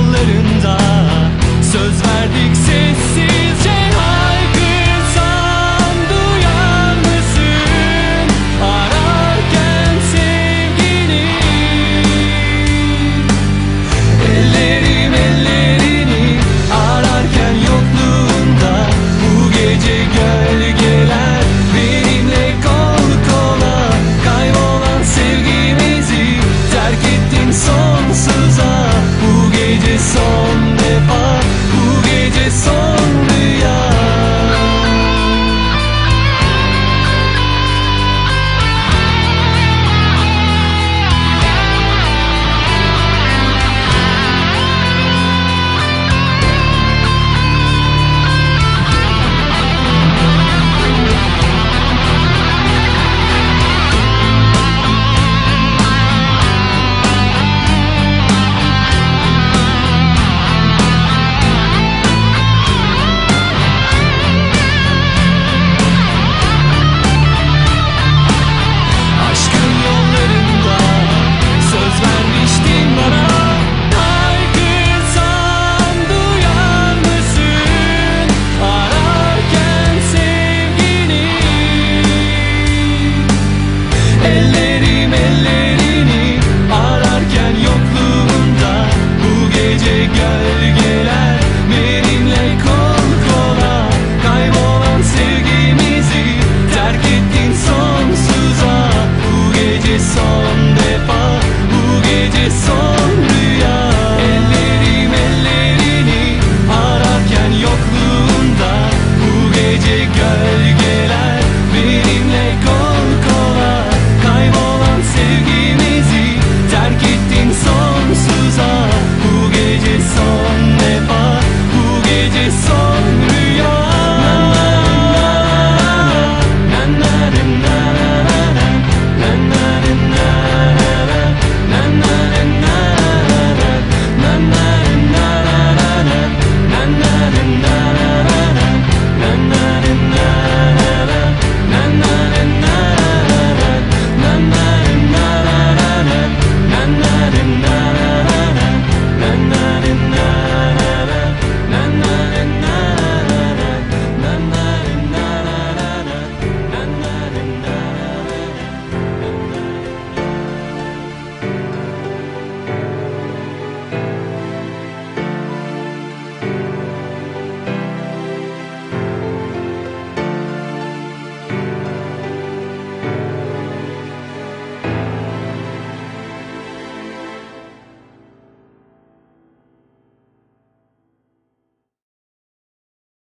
yollarında. Söz verdik sessiz.